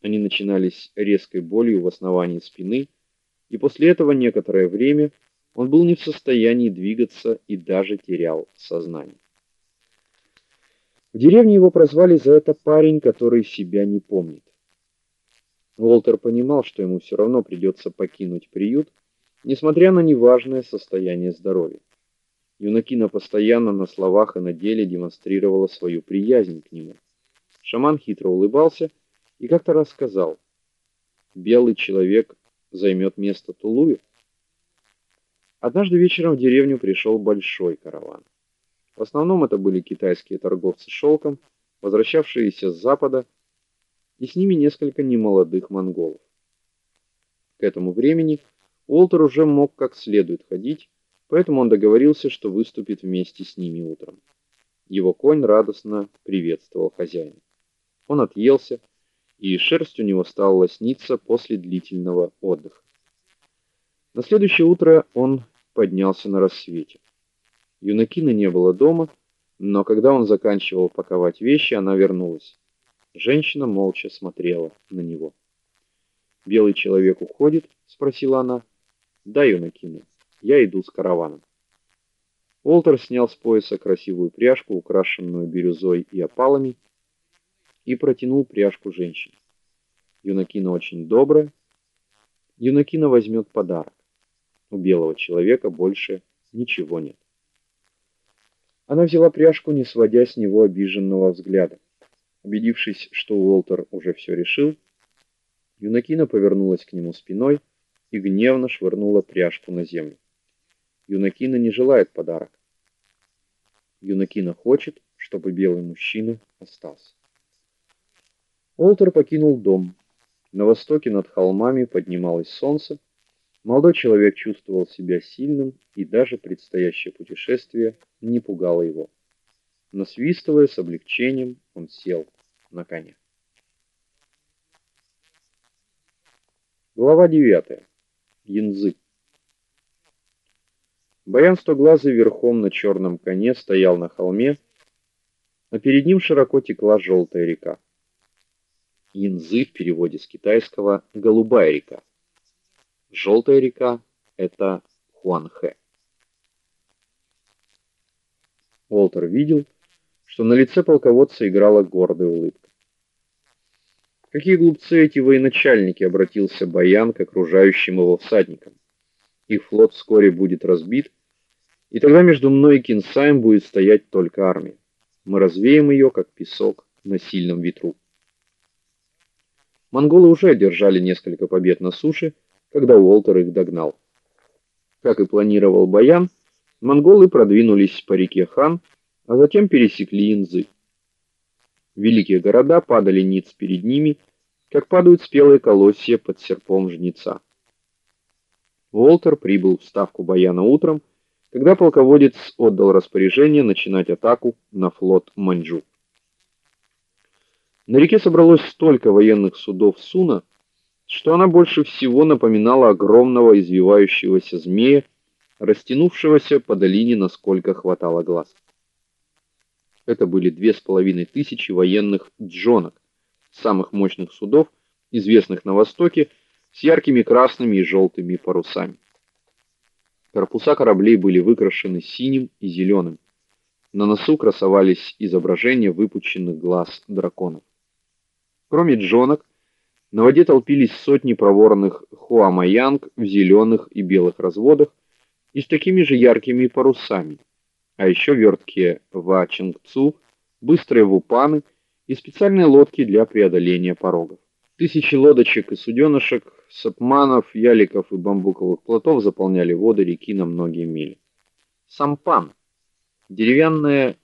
Они начинались резкой болью в основании спины, и после этого некоторое время он был не в состоянии двигаться и даже терял сознание. В деревне его прозвали за это парень, который себя не помнит. Уолтер понимал, что ему все равно придется покинуть приют, несмотря на неважное состояние здоровья. Юнакина постоянно на словах и на деле демонстрировала свою приязнь к нему. Шаман хитро улыбался и как-то раз сказал: "Белый человек займет место Тулуя". Однажды вечером в деревню пришел большой караван. В основном это были китайские торговцы шелком, возвращавшиеся с запада и с ними несколько немолодых монголов. К этому времени Уолтер уже мог как следует ходить, поэтому он договорился, что выступит вместе с ними утром. Его конь радостно приветствовал хозяина. Он отъелся, и шерсть у него стала лосниться после длительного отдыха. На следующее утро он поднялся на рассвете. Юнакина не было дома, но когда он заканчивал паковать вещи, она вернулась. Женщина молча смотрела на него. "Белый человек уходит?" спросила она. "Да, Юнакина. Я иду с караваном". Уолтер снял с пояса красивую пряжку, украшенную бирюзой и опалами, и протянул пряжку женщине. Юнакина очень добрая. Юнакина возьмет подарок. У белого человека больше ничего нет. Она взяла пряжку, не сводя с него обиженного взгляда. Убедившись, что Уолтер уже все решил, Юнакина повернулась к нему спиной и гневно швырнула пряжку на землю. Юнакина не желает подарок. Юнакина хочет, чтобы белый мужчина остался. Уолтер покинул дом. На востоке над холмами поднималось солнце. Молодой человек чувствовал себя сильным, и даже предстоящее путешествие не пугало его. Насвистывая с облегчением, он сел на коня. Глава 9. Янзы. Баян стоглазый верхом на черном коне стоял на холме, а перед ним широко текла желтая река. Янзы в переводе с китайского голубая река. Желтая река это Хуанхэ. Уолтер видел, что на лице полководца играла гордая улыбка. Какие глупцы эти военачальники, обратился Баян к окружающим его всадникам. Их флот вскоре будет разбит, и тогда между мной и Кинсаем будет стоять только армия. Мы развеем ее, как песок на сильном ветру. Монголы уже одержали несколько побед на суше, когда Уолтер их догнал. Как и планировал Баян, монголы продвинулись по реке Хан а затем пересекли Инзы. Великие города падали ниц перед ними, как падают спелые колосья под серпом жнеца. Уолтер прибыл в ставку Баяна утром, когда полководец отдал распоряжение начинать атаку на флот Маньчжу. На реке собралось столько военных судов Суна, что она больше всего напоминала огромного извивающегося змея, растянувшегося по долине, насколько хватало глаз. Это были две с половиной тысячи военных джонок, самых мощных судов, известных на востоке, с яркими красными и желтыми парусами. Корпуса кораблей были выкрашены синим и зеленым. На носу красовались изображения выпученных глаз драконов. Кроме джонок, на воде толпились сотни проворных хуамаянг в зеленых и белых разводах и с такими же яркими парусами а еще верткие вачингцу, быстрые вупаны и специальные лодки для преодоления порогов. Тысячи лодочек и суденышек, сапманов, яликов и бамбуковых плотов заполняли воды реки на многие мили. Сампан деревянное